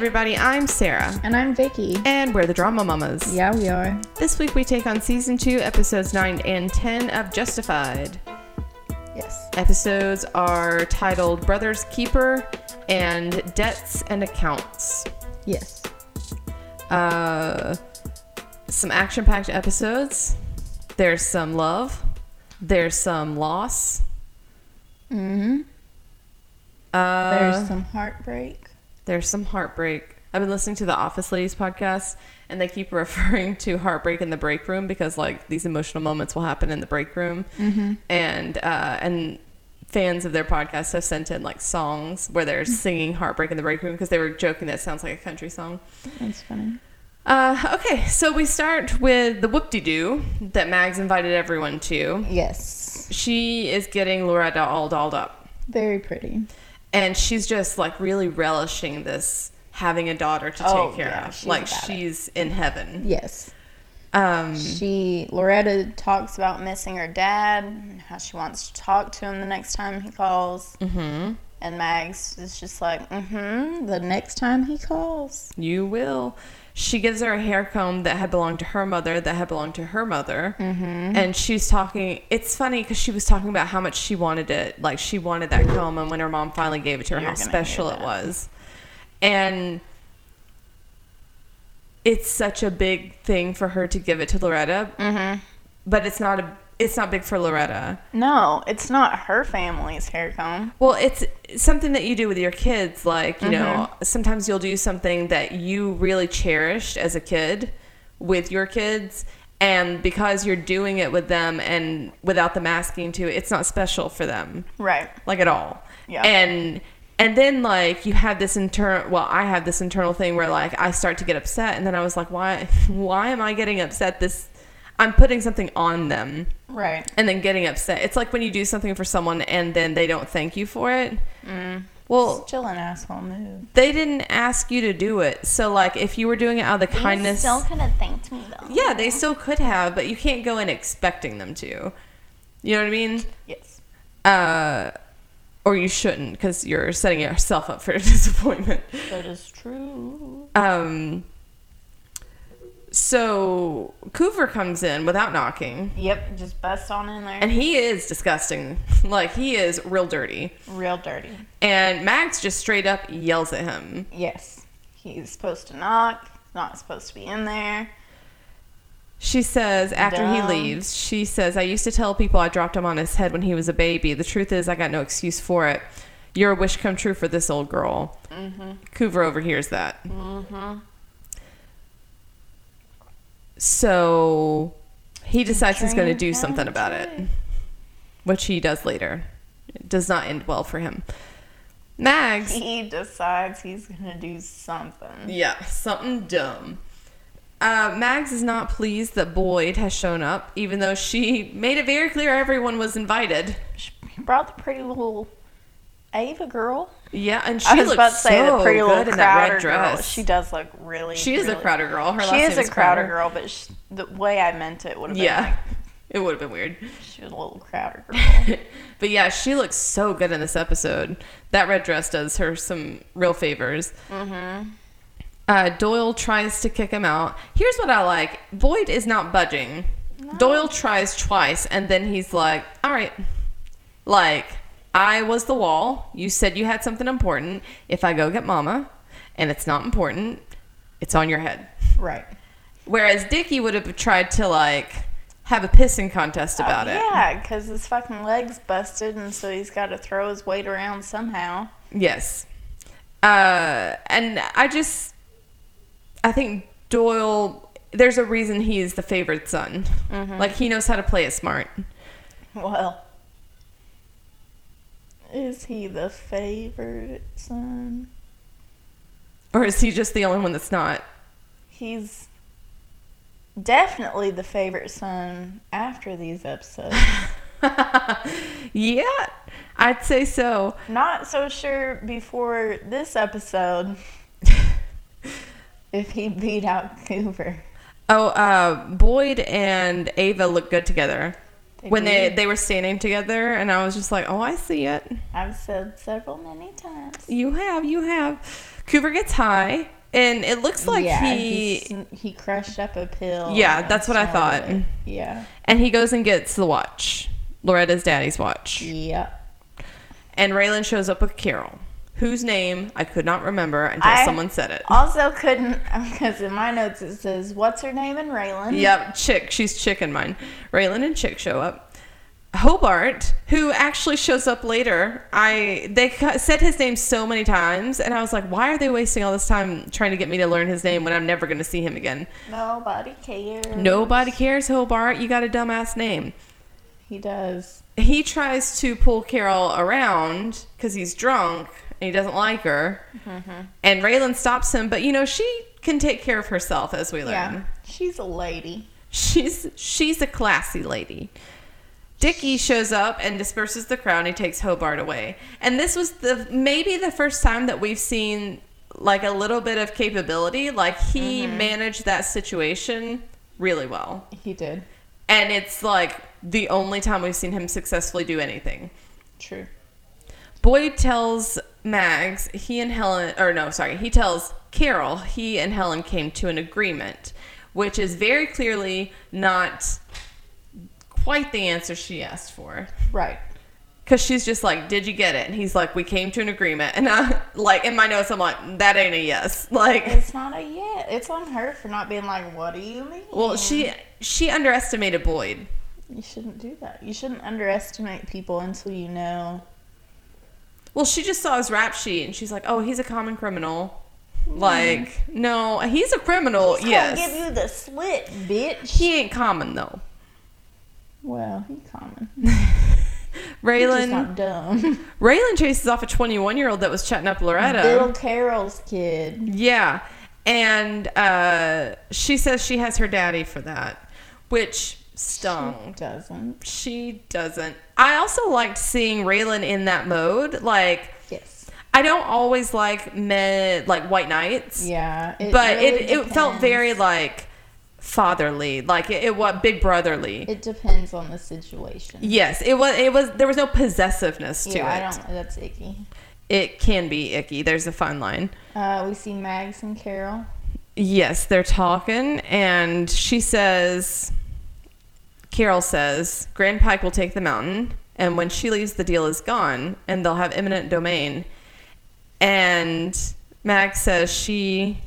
everybody, I'm Sarah. And I'm Vicky. And we're the Drama Mamas. Yeah, we are. This week we take on season 2, episodes 9 and 10 of Justified. Yes. Episodes are titled Brother's Keeper and Debts and Accounts. Yes. Uh, some action packed episodes. There's some love, there's some loss. Mm-hmm. Uh, There's some heartbreak. There's some heartbreak. I've been listening to the Office Ladies podcast, and they keep referring to heartbreak in the break room because like these emotional moments will happen in the break room, Mm-hmm. and uh, and fans of their podcast have sent in like songs where they're singing heartbreak in the break room because they were joking that it sounds like a country song. That's funny. Uh, okay, so we start with the whoop-de-doo that Mags invited everyone to. Yes. She is getting Loretta all dolled up. Very pretty. And she's just like really relishing this having a daughter to Oh, take care yeah, of she's like about it. she's in heaven Yes. um She Loretta talks about missing her dad, and how she wants to talk to him the next time he calls. mhm, And Mags is just like, mm-hmm, the next time he calls. you will she gives her a hair comb that had belonged to her mother that had belonged to her mother Mm-hmm. and she's talking it's funny because she was talking about how much she wanted it like she wanted that comb and when her mom finally gave it to her You're how special it was and it's such a big thing for her to give it to loretta Mm-hmm. but it's not a it's not big for loretta No, it's not her family's hair comb. Well, it's something that you do with your kids. Like, you know, mm-hmm. sometimes you'll do something that you really cherished as a kid with your kids. And because you're doing it with them and without them asking to, it's not special for them, Right. like at all. Yeah. And and then like you have this internal. Well, I have this internal thing where like I start to get upset, and then I was like, why? Why am I getting upset? This I'm putting something on them Right. and then getting upset. It's like when you do something for someone and then they don't thank you for it. Well, Still an asshole move. they didn't ask you to do it. So like if you were doing it out of the kindness, They still could have thanked me though. yeah, they still could have, but you can't go in expecting them to. You know what I mean? Yes. Uh or you shouldn't because you're setting yourself up for disappointment. That is true. Um so Coover comes in without knocking Yep, just bust on in there. and he is disgusting. Like he is real dirty. Real dirty. And Mags just straight up yells at him. Yes. He's supposed to knock, not supposed to be in there. She says, after he leaves, she says, I used to tell people I dropped him on his head when he was a baby. The truth is, I got no excuse for it. You're a wish come true for this old girl. Mm-hmm. Coover overhears that. Mm-hmm. So he decides he's going to do something about it, which he does later. It does not end well for him. Mags. He decides he's gonna do something. Yeah, something dumb. Uh, Mags is not pleased that Boyd has shown up, even though she made it very clear everyone was invited. She brought the pretty little Ava girl. Yeah, and she I was looks about to say so the pretty little good in that Crowder red girl. dress. She does look really. She is a really- Crowder girl. Her She is a Crowder girl, but sh the way I meant it would have been Yeah, like it would have been weird. she was a little Crowder girl. But yeah, she looks so good in this episode. That red dress does her some real favors. Mm-hmm. Uh, Doyle tries to kick him out. Here's what I like: Boyd is not budging. Doyle tries twice, and then he's like, "All right, like I was the wall. You said you had something important. If I go get Mama, and it's not important, it's on your head." right. Whereas Dickie would have tried to like have a pissing contest about it. Yeah, because his fucking leg's busted, and so he's got to throw his weight around somehow. Yes. Uh, and I just, I think Doyle, there's a reason he is the favorite son. Like, he knows how to play it smart. Well, is he the favorite son? Or is he just the only one that's not? He's definitely the favorite son after these episodes. yeah, I'd say so. Not so sure before this episode if he beat out Coover. Oh, uh, Boyd and Ava look good together. They when they, they were standing together, and I was just like, oh, I see it. I've said several many times. You have, you have. Coover gets high, and it looks like yeah, he he he crushed up a pill. Yeah, that's what I thought. it. Yeah. and he goes and gets the watch, Loretta's daddy's watch. Yeah. And Raylan shows up with Carol, whose name I could not remember until I someone said it. Also couldn't because in my notes it says what's her name in Raylan. Yep, Chick. She's Chick in mine. Raylan and Chick show up. Hobart, who actually shows up later, I they said his name so many times, and I was like, why are they wasting all this time trying to get me to learn his name when I'm never going to see him again? Nobody cares. Nobody cares, Hobart. You got a dumbass name. He does. He tries to pull Carol around because he's drunk and he doesn't like her, mm-hmm. and Raylan stops him. But you know she can take care of herself, as we learn. Yeah. She's a lady. She's she's a classy lady. Dickie shows up and disperses the crowd he takes Hobart away. And this was the maybe the first time that we've seen like a little bit of capability. Like he mm-hmm. managed that situation really well. He did. And it's like the only time we've seen him successfully do anything. True. Boyd tells Mags he and Helen, or no, sorry, he tells Carol he and Helen came to an agreement, which is very clearly not quite the answer she asked for. Right. Because she's just like, Did you get it? And he's like, We came to an agreement. And I, like, in my notes, I'm like, That ain't a yes. Like, It's not a yes. It's on her for not being like, what do you mean? well, she she underestimated Boyd. You shouldn't do that. You shouldn't underestimate people until you know. Well, she just saw his rap sheet and she's like, Oh, he's a common criminal. Like, no, he's a criminal, He's yes. give you the slit, bitch. he ain't common, though. Well, he's common. Raylan not dumb. Raylan chases off a 21 year old that was chatting up Loretta. Bill Carroll's kid. Yeah. And uh, she says she has her daddy for that, which stung. Doesn't. She doesn't. I also liked seeing Raylan in that mode. Like, Yes. I don't always like men, like white knights, Yeah. it but really it, it felt very like fatherly, like it, it what big brotherly. It depends on the situation. yes, it was. It was. There was no possessiveness to yeah, it. I don't. That's icky. It can be icky. There's a fine line. Uh, we see Mags and Carol. Yes, they're talking, and she says, Carol says, Grand Pike will take the mountain, and when she leaves, the deal is gone, and they'll have eminent domain. And Mags says she,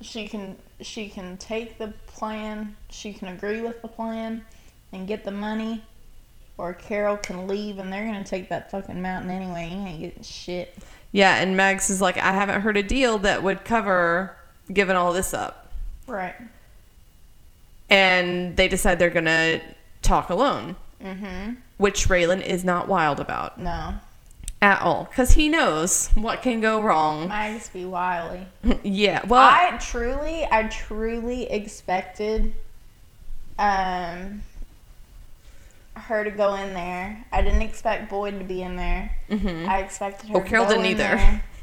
She can. She can take the plan. She can agree with the plan, and get the money. Or Carol can leave, and they're gonna take that fucking mountain anyway. You ain't getting shit. yeah, and Mags is like, I haven't heard a deal that would cover giving all this up. Right. And they decide they're gonna talk alone, Mm-hmm. which Raylan is not wild about No. at all, because he knows what can go wrong. Mags be wily. yeah, well, I truly, I truly expected um her to go in there. I didn't expect Boyd to be in there. mhm. I expected her to Carol go didn't either. there.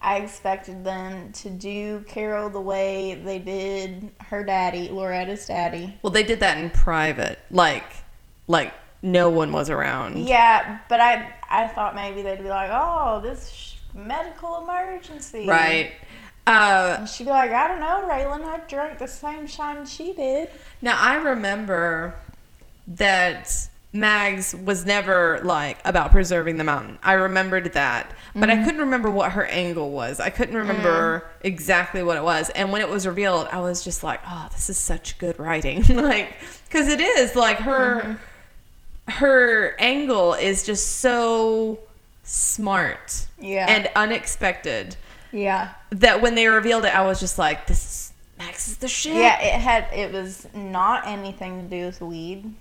I expected them to do Carol the way they did her daddy, Loretta's daddy. Well, they did that in private, like, like no one was around. Yeah, but I I thought maybe they'd be like, "Oh, this sh- medical emergency." Right. Uh, she'd be like, "I don't know, Raylan. I drank the same shine she did." now I remember that Mags was never like about preserving the mountain. I remembered that, but I mm-hmm. couldn't remember what her angle was. I couldn't remember exactly what it was. And when it was revealed, I was just like, "Oh, this is such good writing!" like, because it is like her mm-hmm. her angle is just so smart Yeah. and unexpected. Yeah. that when they revealed it, I was just like, "This is Mags is the shit." Yeah, it had it was not anything to do with weed.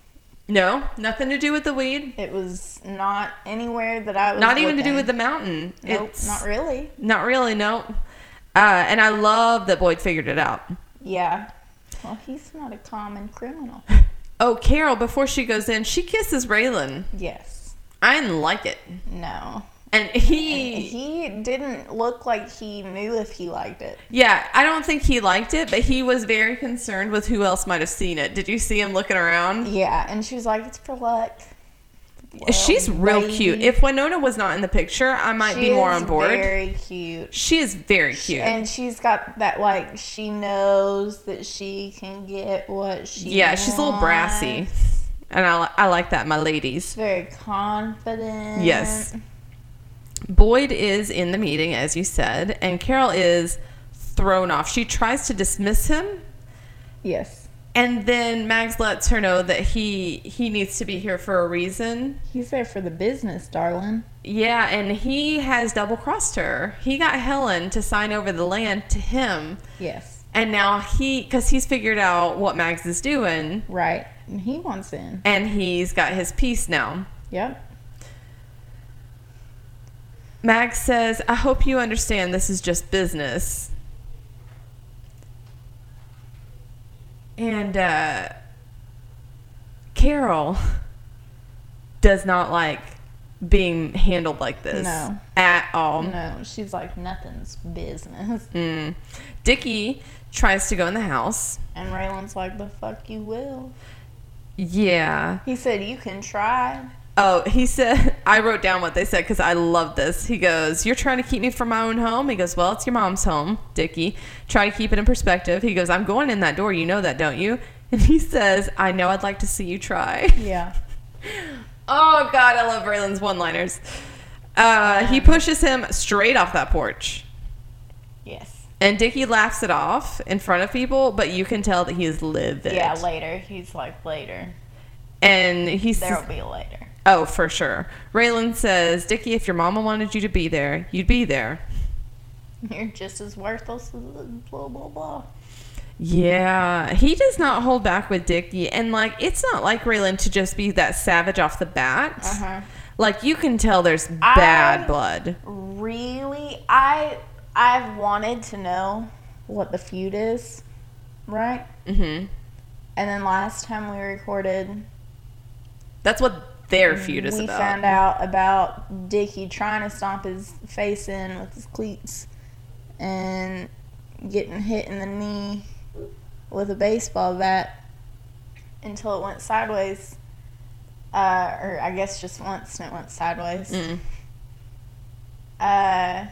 No, nothing to do with the weed. It was not anywhere that I was Not even to do with the mountain. Nope, it's not really. not really. No. Uh, and I love that Boyd figured it out. Yeah. Well, he's not a common criminal. Oh, Carol, before she goes in, she kisses Raylan. Yes. I didn't like it, No. And he, He didn't look like he knew if he liked it. yeah, I don't think he liked it, but he was very concerned with who else might have seen it. Did you see him looking around? Yeah, and she was like, "It's for luck." She's real cute. If Winona was not in the picture, I might She be more on board. Very cute. she is very cute. And she's got that like she knows that she can get what she yeah, she's a little brassy. And I, I like that, my ladies. Very confident. Yes. Boyd is in the meeting, as you said, and Carol is thrown off. She tries to dismiss him, Yes. and then Mags lets her know that he he needs to be here for a reason. He's there for the business, darling. Yeah, and he has double crossed her. He got Helen to sign over the land to him, Yes. and now he because he's figured out what Mags is doing, Right. And he wants in. and he's got his piece now. Yep. Mags says, I hope you understand this is just business. And uh, Carol does not like being handled like this No. at all. No, she's like nothing's business. Mm. Dickie tries to go in the house. And Raylan's like, the fuck you will. Yeah. He said, you can try. Oh, he said, I wrote down what they said because I love this. He goes, You're trying to keep me from my own home? He goes, Well, it's your mom's home, Dickie. Try to keep it in perspective. He goes, I'm going in that door. You know that, don't you? And he says, I know I'd like to see you try. Yeah. Oh, God, I love Raylan's one liners. Uh, he pushes him straight off that porch. Yes. And Dickie laughs it off in front of people, but you can tell that he is livid. Yeah, later. He's like, later. And he There'll be later. Oh, for sure. Raylan says, Dickie, if your mama wanted you to be there, you'd be there. You're just as worthless as blah, blah, blah. Yeah, he does not hold back with Dickie, and like it's not like Raylan to just be that savage off the bat. Uh-huh. Like you can tell there's I- bad blood. Really? I, I've wanted to know what the feud is, right? hmm And then last time we recorded, That's what their feud is we about. found out about Dickie trying to stomp his face in with his cleats and getting hit in the knee with a baseball bat until it went sideways. Uh, or I guess just once and it went sideways. Mm. Uh,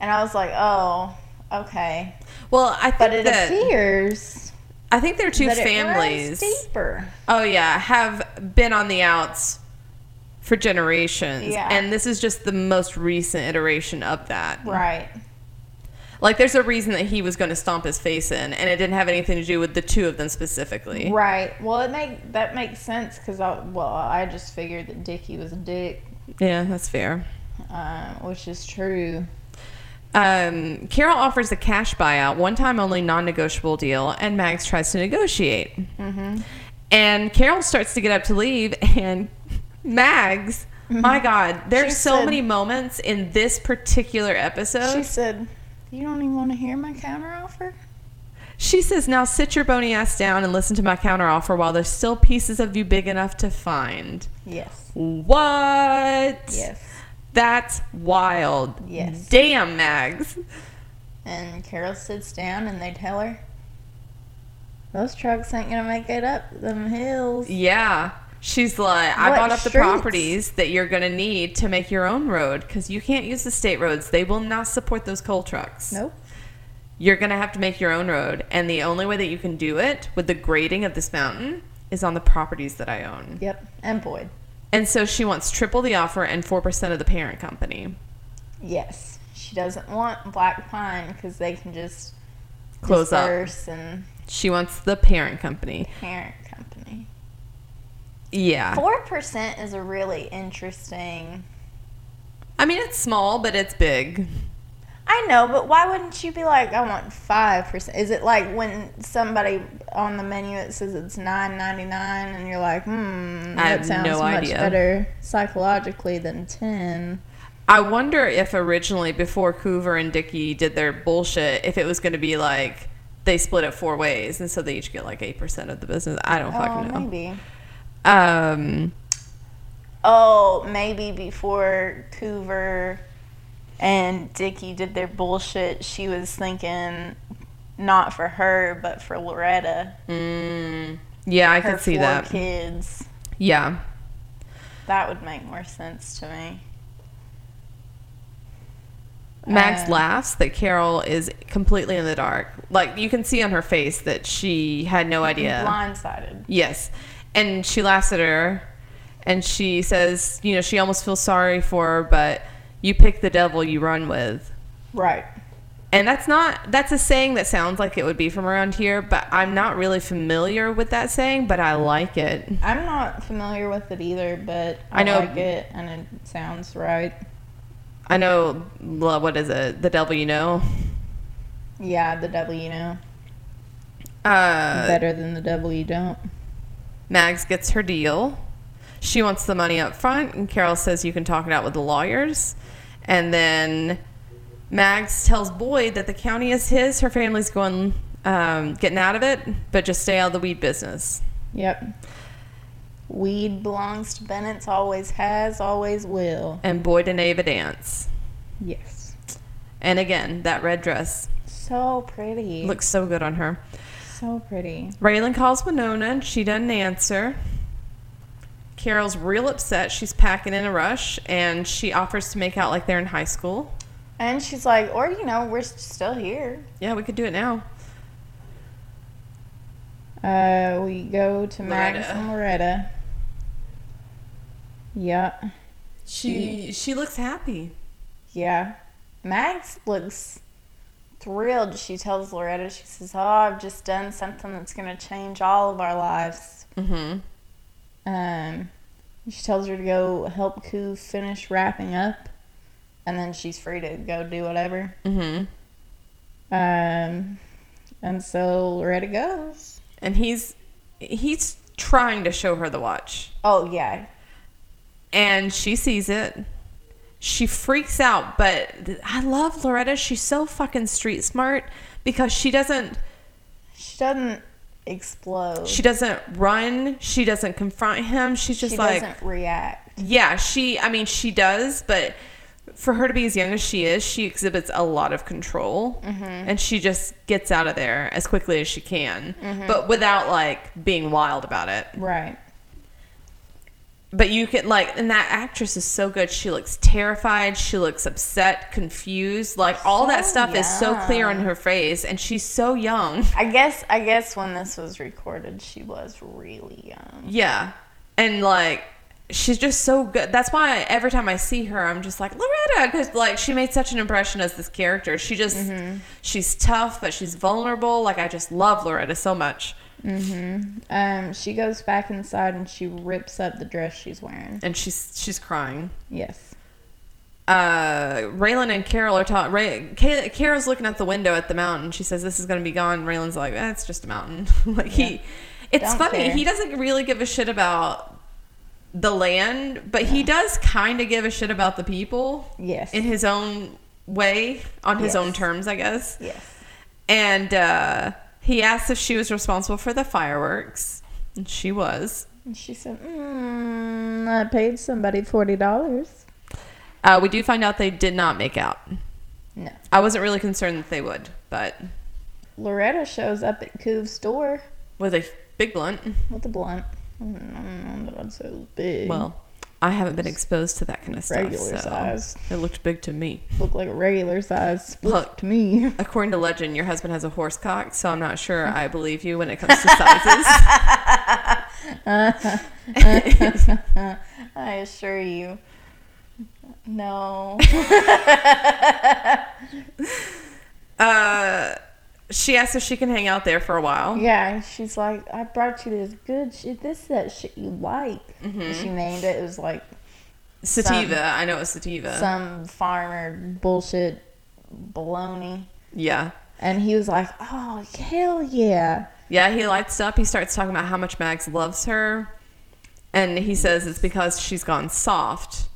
and I was like, oh, okay. Well, I think But it that appears I think they're two families. deeper. Oh yeah, have been on the outs for generations, Yeah. and this is just the most recent iteration of that. Right. Like, there's a reason that he was going to stomp his face in, and it didn't have anything to do with the two of them specifically. Right. Well, it make that makes sense because I well I just figured that Dickie was a dick, Yeah, that's fair. uh, which is true. Um, Carol offers a cash buyout, one time only non negotiable deal, and Mags tries to negotiate. Mm-hmm. And Carol starts to get up to leave, and Mags, my mm-hmm. God, there's She so said- many moments in this particular episode. She said, "You don't even want to hear my counteroffer." She says, Now sit your bony ass down and listen to my counteroffer while there's still pieces of you big enough to find. Yes. What? Yes. That's wild. Yes. Damn, Mags. And Carol sits down and they tell her, "Those trucks ain't gonna make it up them hills." Yeah. She's like, I What bought up the properties that you're going to need to make your own road because you can't use the state roads. They will not support those coal trucks. Nope. You're going to have to make your own road. And the only way that you can do it with the grading of this mountain is on the properties that I own. Yep. And Boyd. And so she wants triple the offer and 4% of the parent company. Yes. She doesn't want Black Pike because they can just Close up. and She wants the parent company. parent company. Yeah. Four percent is a really interesting. I mean, it's small, but it's big. I know, but why wouldn't you be like, I want five percent? Is it like when somebody on the menu it says it's nine ninety nine, and you're like, hmm, that sounds no much idea. better psychologically than ten. I wonder if originally, before Coover and Dickie did their bullshit, if it was going to be like they split it four ways, and so they each get like eight percent of the business. I don't Oh, fucking know. maybe. Um, Oh, maybe before Coover and Dickie did their bullshit, she was thinking not for her, but for Loretta. mm, yeah, I can see that. kids. Yeah. That would make more sense to me. Mags Uh, laughs that Carol is completely in the dark. Like you can see on her face that she had no idea. Blindsided. Yes. And she laughs at her and she says, you know, she almost feels sorry for her, but you pick the devil you run with. Right. And that's not that's a saying that sounds like it would be from around here, but I'm not really familiar with that saying, but I like it. I'm not familiar with it either, but I, I know- like it and it sounds right. I know what is it? The devil you know. Yeah, the devil you know. Uh Better than the devil you don't. Mags gets her deal. She wants the money up front, and Carol says you can talk it out with the lawyers. And then Mags tells Boyd that the county is his. Her family's going, um, getting out of it, but just stay out of the weed business. Yep. Weed belongs to Bennett's, always has, always will. And Boyd and Ava dance. Yes. And again, that red dress So pretty. looks so good on her. So pretty. Raylan calls Winona, and she doesn't answer. Carol's real upset. She's packing in a rush, and she offers to make out like they're in high school. And she's like, or you know, we're still here. Yeah, we could do it now. Uh, we go to Mags Loretta. and Loretta. Yeah, She she looks happy. yeah. Mags looks thrilled. She tells Loretta, she says, "Oh, I've just done something that's gonna change all of our lives." Mm-hmm. Um, she tells her to go help Koo finish wrapping up, and then she's free to go do whatever. Mm-hmm. Um, and so Loretta goes. And he's he's trying to show her the watch, Oh yeah, and she sees it. She freaks out, but I love Loretta. She's so fucking street smart because she doesn't she doesn't explode. she doesn't run. She doesn't confront him. She's just she like doesn't react. Yeah, she, I mean, she does, but for her to be as young as she is, she exhibits a lot of control. Mm-hmm. And she just gets out of there as quickly as she can, mm-hmm. but without, like, being wild about it. Right. But you can, like, and that actress is so good. She looks terrified. She looks upset, confused. Like, all that So stuff is so clear on her face, and she's so young. I guess I guess when this was recorded, she was really young. Yeah. And like she's just so good. That's why every time I see her, I'm just like Loretta, because like she made such an impression as this character. She just Mm-hmm. she's tough, but she's vulnerable. Like I just love Loretta so much, Um, she goes back inside and she rips up the dress she's wearing. and she's she's crying. Yes. Uh, Raylan and Carol are talking. Ray- Ca- Carol's looking at the window at the mountain. She says, "This is gonna be gone." Raylan's like, eh, "It's just a mountain." like he, it's Don't funny. care. He doesn't really give a shit about the land, but he does kind of give a shit about the people. Yes. in his own way, on his Yes. own terms, I guess. yes. And uh, he asked if she was responsible for the fireworks, and she was. And she said, mm, "I paid somebody forty dollars." Uh, we do find out they did not make out. No. I wasn't really concerned that they would, but Loretta shows up at Coov's door with a big blunt. with a blunt. Mm, I don't know that I'd say big. Well, I haven't been exposed to that kind of stuff. regular so size. It looked big to me. Looked like a regular size Look. to me. According to legend, your husband has a horse cock, so I'm not sure I believe you when it comes to sizes. I assure you. No. uh, she asked if she can hang out there for a while. Yeah, she's like, I brought you this good shit. This is that shit you like. Mm-hmm. She named it. It was like Sativa. I know it's sativa. some farmer bullshit baloney. yeah. And he was like, oh, hell yeah. Yeah, he lights up. He starts talking about how much Mags loves her. And he says it's because she's gone soft.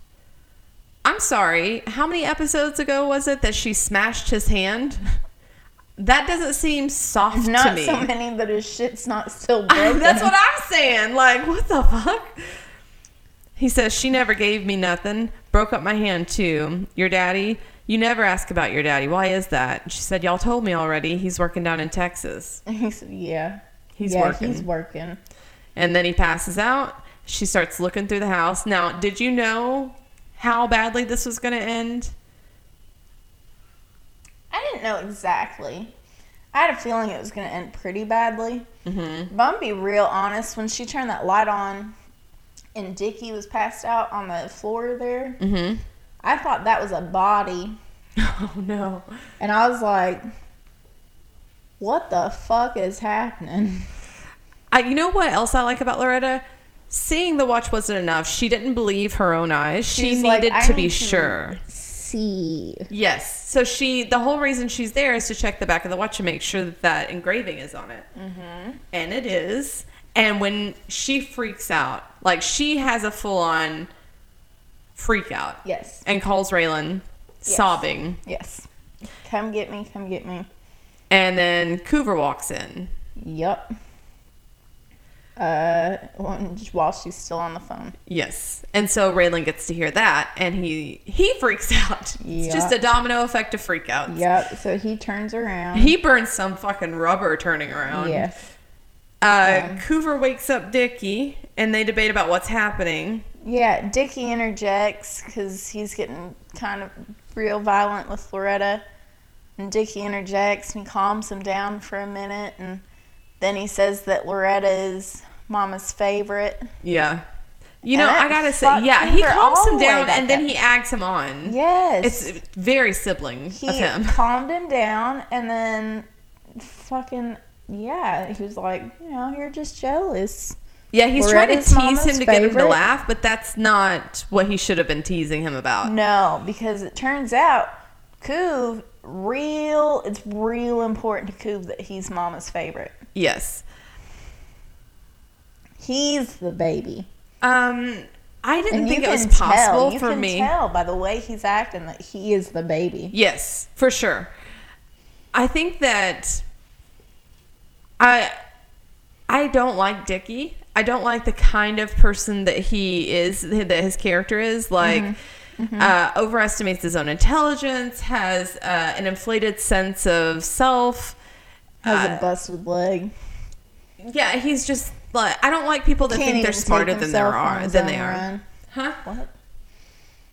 I'm sorry. How many episodes ago was it that she smashed his hand? That doesn't seem soft to Not me. so many, but his shit's not still broken. That's what I'm saying. Like, what the fuck? He says, She never gave me nothing. Broke up my hand, too. Your daddy? You never ask about your daddy. Why is that? She said, Y'all told me already. He's working down in Texas. He said, yeah. He's yeah, working. he's working. And then he passes out. She starts looking through the house. Now, did you know how badly this was going to end? I didn't know exactly. I had a feeling it was going to end pretty badly. Mm-hmm. But I'm be real honest. When she turned that light on, and Dickie was passed out on the floor there, Mm-hmm. I thought that was a body, Oh no. and I was like, "What the fuck is happening?" I, you know what else I like about Loretta? Seeing the watch wasn't enough. She didn't believe her own eyes. She like, needed "I to be to sure. See, Yes. So she, the whole reason she's there is to check the back of the watch and make sure that that engraving is on it. Mm-hmm. And it is. And when she freaks out, like she has a full on freak out yes, and calls Raylan Yes. sobbing. yes, come get me, come get me. And then Coover walks in. Yep. Uh, while she's still on the phone. Yes. And so Raylan gets to hear that and he he freaks out. It's just a domino effect of freak outs. Yep. So he turns around. He burns some fucking rubber turning around. yes. Uh, Um, Coover wakes up Dickie and they debate about what's happening. Yeah, Dickie interjects because he's getting kind of real violent with Loretta. And Dickie interjects and calms him down for a minute. And then he says that Loretta is Mama's favorite. Yeah. You know, And I gotta say, yeah, he calms him down and then he acts him on. Yes. It's very sibling he of him. calmed him down and then fucking, yeah, he was like, you know, you're just jealous. Yeah, he's trying to tease him to get him to laugh, but that's not what he should have been teasing him about. No, because it turns out Coov real it's real important to Coov that he's mama's favorite. Yes. He's the baby. Um, I didn't And think it was possible tell, you for can me. tell by the way he's acting that he is the baby. Yes, for sure. I think that I I don't like Dickie. I don't like the kind of person that he is, that his character is. Like, Uh, overestimates his own intelligence, has uh, an inflated sense of self. Has Uh, a busted leg. Yeah, he's just like I don't like people that Can't think they're smarter than they are than they are. run. Huh? What?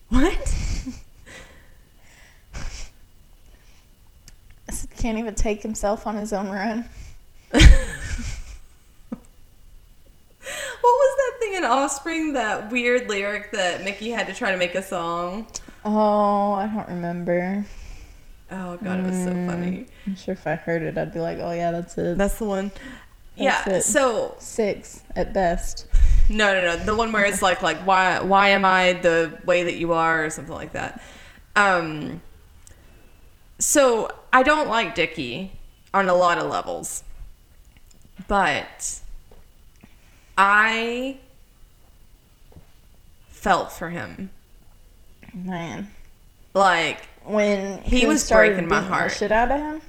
What? I said, Can't even take himself on his own run. What was that thing in Offspring? That weird lyric that Mickey had to try to make a song. Oh, I don't remember. Oh god, it was so funny. I'm sure if I heard it, I'd be like, oh yeah, that's it. That's the one. Yeah. It. So Six at best. no, no, no. The one where it's like, like why, why am I the way that you are, or something like that. Um. So I don't like Dickie on a lot of levels, but I felt for him. Man. Like When He Coov was breaking my heart. shit out of him.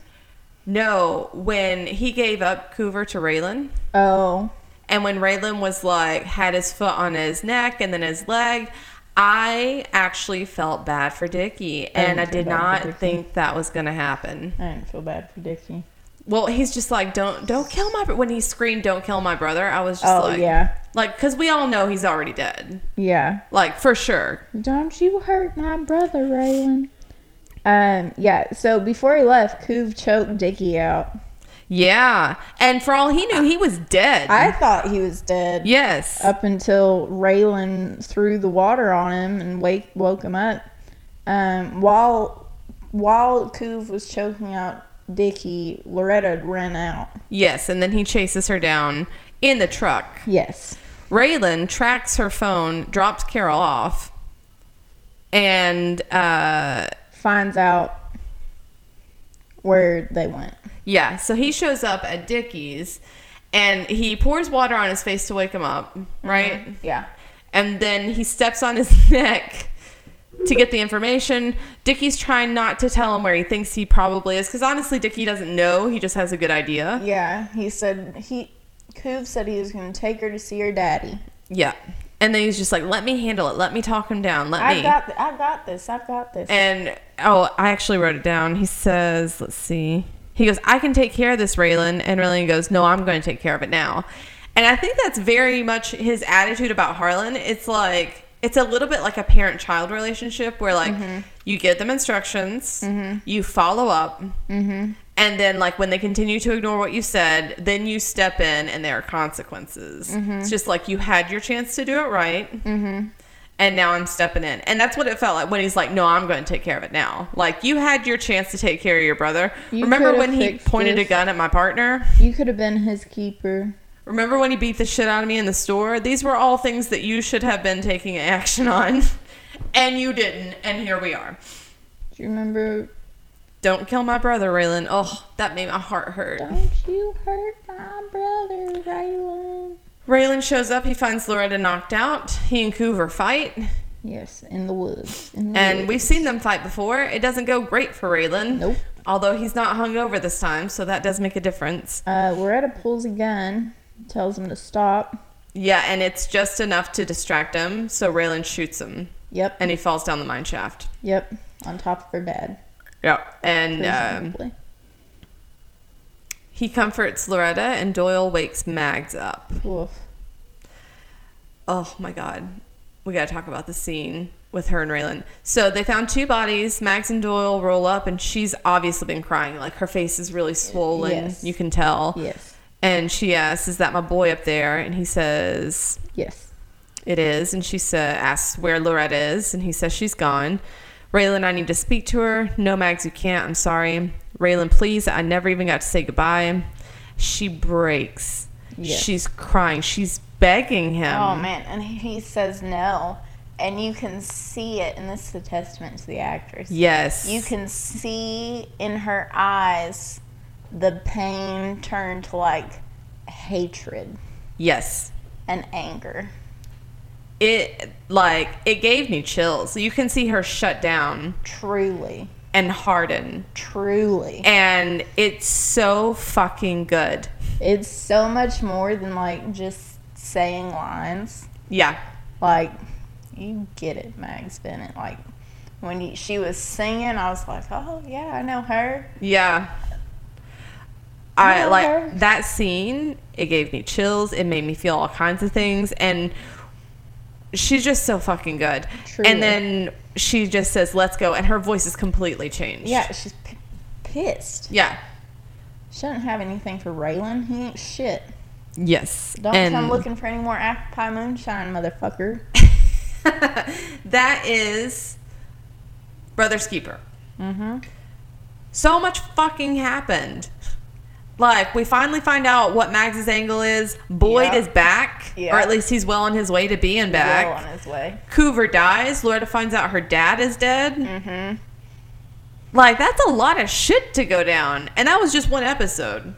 no, when he gave up Coover to Raylan. Oh, And when Raylan was like, had his foot on his neck and then his leg, I actually felt bad for Dickie. And I, didn't did not think that was going to happen. I didn't feel bad for Dickie. Well, he's just like, don't, don't kill my, bro-" when he screamed, don't kill my brother. I was just Oh like, yeah, like, cause we all know he's already dead. yeah. Like, for sure. Don't you hurt my brother, Raylan. Um, yeah. So before he left, Coov choked Dickie out. Yeah. And for all he knew, he was dead. I thought he was dead. yes. Up until Raylan threw the water on him and wake woke him up. Um, while while Coov was choking out Dickie, Loretta ran out. yes. And then he chases her down in the truck. Yes. Raylan tracks her phone, drops Carol off, and uh, Finds out where they went. yeah, so he shows up at Dickie's, and he pours water on his face to wake him up, mm-hmm. right? Yeah. And then he steps on his neck to get the information. Dickie's trying not to tell him where he thinks he probably is, because honestly, Dickie doesn't know. He just has a good idea. Yeah. He said he Coov said he was going to take her to see her daddy. Yeah. And then he's just like, "Let me handle it. Let me talk him down. Let I me." got th- I got this. I've got this. And oh, I actually wrote it down. He says, let's see. He goes, I can take care of this, Raylan. And Raylan goes, No, I'm going to take care of it now. And I think that's very much his attitude about Harlan. It's like it's a little bit like a parent-child relationship where like mm-hmm. you give them instructions, mm-hmm. you follow up, mm-hmm. And then like when they continue to ignore what you said, then you step in and there are consequences. Mm-hmm. It's just like you had your chance to do it right. Mm-hmm. And now I'm stepping in. And that's what it felt like when he's like, no, I'm going to take care of it now. Like, you had your chance to take care of your brother. You Remember when he pointed a gun at my partner? You could have been his keeper. Remember when he beat the shit out of me in the store? These were all things that you should have been taking action on. And you didn't. And here we are. Do you remember? Don't kill my brother, Raylan. Oh, that made my heart hurt. Don't you hurt my brother, Raylan. Raylan shows up. He finds Loretta knocked out. He and Coover fight. Yes, in the woods. In the And woods. we've seen them fight before. It doesn't go great for Raylan. Nope. Although he's not hungover this time, so that does make a difference. Uh, Loretta pulls a gun, tells him to stop. Yeah, and it's just enough to distract him, so Raylan shoots him, Yep. and he falls down the mine shaft. Yep. On top of her bed. Yeah. And um, he comforts Loretta, and Doyle wakes Mags up. Oof. Oh my god. We gotta talk about the scene with her and Raylan. So they found two bodies. Mags and Doyle roll up, and she's obviously been crying. Like her face is really swollen. Yes. You can tell. Yes. And she asks, "Is that my boy up there?" And he says, Yes. "It is." And she sa- asks where Loretta is, and he says she's gone. Raylan, I need to speak to her. No, Mags, you can't. I'm sorry. Raylan, please. I never even got to say goodbye. She breaks. She's crying. She's begging him. Oh man, and he says no, and you can see it, and this is a testament to the actress. Yes. You can see in her eyes the pain turn to like hatred Yes. and anger. It like it gave me chills. You can see her shut down Truly, and harden. truly. And it's so fucking good. It's so much more than like just saying lines. Yeah. Like, you get it, Mags Bennett. Like, when you, she was singing, I was like, oh, yeah, I know her. Yeah. I know like her. that scene, it gave me chills. It made me feel all kinds of things and she's just so fucking good. And then she just says, "Let's go." And her voice is completely changed. Yeah, she's p- pissed. Yeah. She doesn't have anything for Raylan. He ain't shit. Yes. Don't and come looking for any more apple pie moonshine, motherfucker. that is Brother's Keeper. Mm-hmm. So much fucking happened. Like, we finally find out what Mags's angle is. Boyd Yeah. is back. Yeah. Or at least he's well on his way to being back. Well on his way. Coover dies. Loretta finds out her dad is dead. Mm-hmm. Like, that's a lot of shit to go down. And that was just one episode.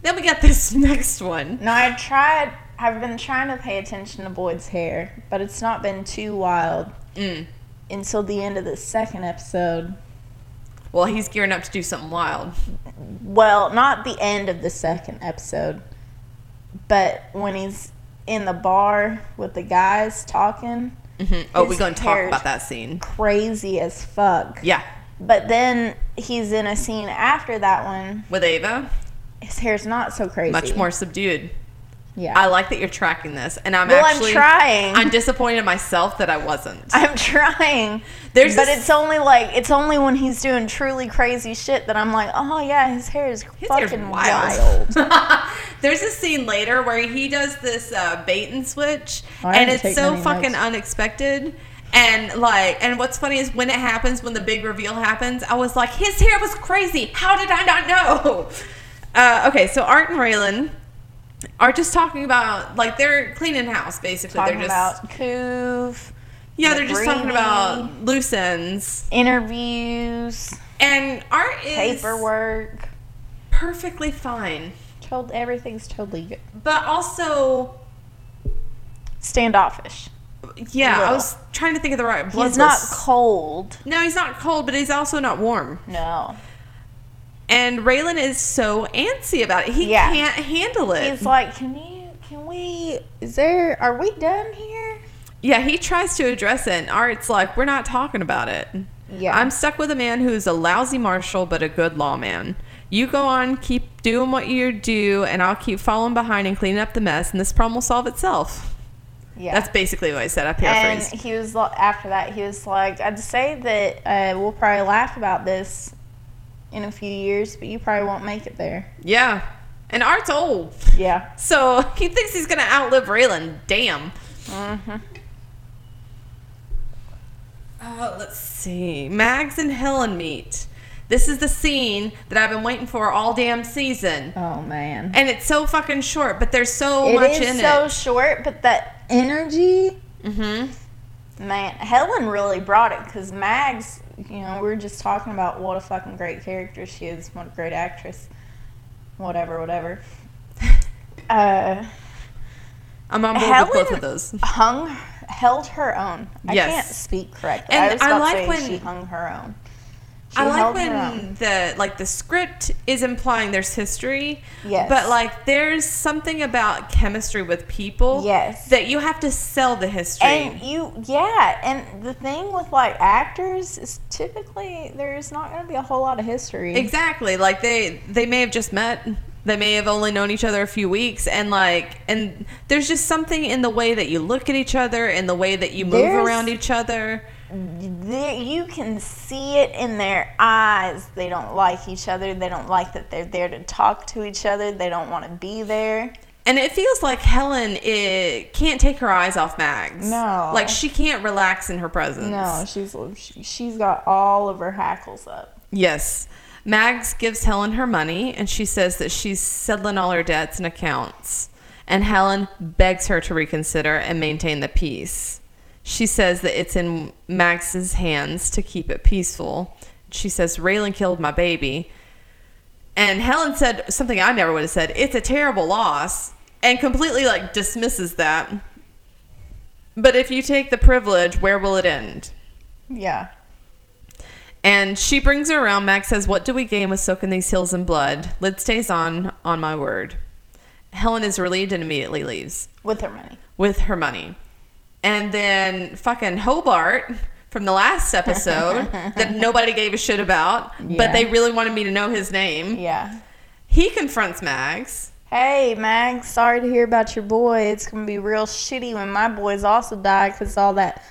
Then we got this next one. No, I tried. I've been trying to pay attention to Boyd's hair, but it's not been too wild Mm. until the end of the second episode. Well, he's gearing up to do something wild. Well, not the end of the second episode, but when he's in the bar with the guys talking, hmm Oh, we're going to talk about that scene. crazy as fuck. Yeah. But then he's in a scene after that one. With Ava, His hair's not so crazy. much more subdued. Yeah. I like that you're tracking this. And I'm well, actually. I'm trying. I'm disappointed in myself that I wasn't. I'm trying. There's but this- it's only like it's only when he's doing truly crazy shit that I'm like, oh yeah, his hair is His fucking wild. wild. There's a scene later where he does this uh, bait and switch, Oh, and it's so fucking notes. unexpected. And like, and what's funny is when it happens, when the big reveal happens, I was like, his hair was crazy. How did I not know? Uh, okay, so Art and Raylan are just talking about like they're cleaning house basically. Talking they're just about Coov, yeah, they're just talking about loose ends. interviews, And Art is paperwork. perfectly fine, Told everything's totally good. but also Standoffish. yeah, I was trying to think of the right. He's not cold. No, he's not cold, but he's also not warm. No. And Raylan is so antsy about it. He Yeah. can't handle it. He's like, can you, can we, is there, are we done here? yeah, he tries to address it, and Art's like, we're not talking about it. Yeah. I'm stuck with a man who's a lousy marshal, but a good lawman. You go on, keep doing what you do, and I'll keep following behind and cleaning up the mess, and this problem will solve itself. Yeah. That's basically what I said. I and he was after that. He was like, "I'd say that uh, we'll probably laugh about this in a few years, but you probably won't make it there." yeah. And Art's old. Yeah. So he thinks he's going to outlive Raylan. Damn. Mm-hmm. Oh, let's see. Mags and Helen meet. This is the scene that I've been waiting for all damn season. Oh man. And it's so fucking short, but there's so It much is in so it. short, but that energy, Mm-hmm. man. Helen really brought it because Mags. You know, we were just talking about what a fucking great character she is. What a great actress. Whatever, whatever. Uh, I'm on board Helen with both of those. hung, held her own. I Yes. can't speak correctly. And I I like when- she hung her own. She I like held her own. when the like the script is implying there's history, Yes. but like there's something about chemistry with people, Yes. that you have to sell the history. And you, yeah, and the thing with like actors is typically there's not going to be a whole lot of history. Exactly. Like they they may have just met. They may have only known each other a few weeks and like and there's just something in the way that you look at each other and the way that you move There's- around each other. You can see it in their eyes. They don't like each other. They don't like that they're there to talk to each other. They don't want to be there. And it feels like Helen it can't take her eyes off Mags. No. Like she can't relax in her presence. No, she's she, she's got all of her hackles up. Yes. Mags gives Helen her money and she says that she's settling all her debts and accounts. And Helen begs her to reconsider and maintain the peace. She says that it's in Mags's hands to keep it peaceful. She says, Raylan killed my baby. And Helen said something I never would have said. It's a terrible loss. And completely like dismisses that. But if you take the privilege, where will it end? Yeah. And she brings her around. Mags says, What do we gain with soaking these hills in blood? Lid stays on, on my word. Helen is relieved and immediately leaves With her money. with her money. And then fucking Hobart from the last episode that nobody gave a shit about, but they really wanted me to know his name. Yeah. He confronts Mags. Hey, Mag, sorry to hear about your boy. It's going to be real shitty when my boys also die because all that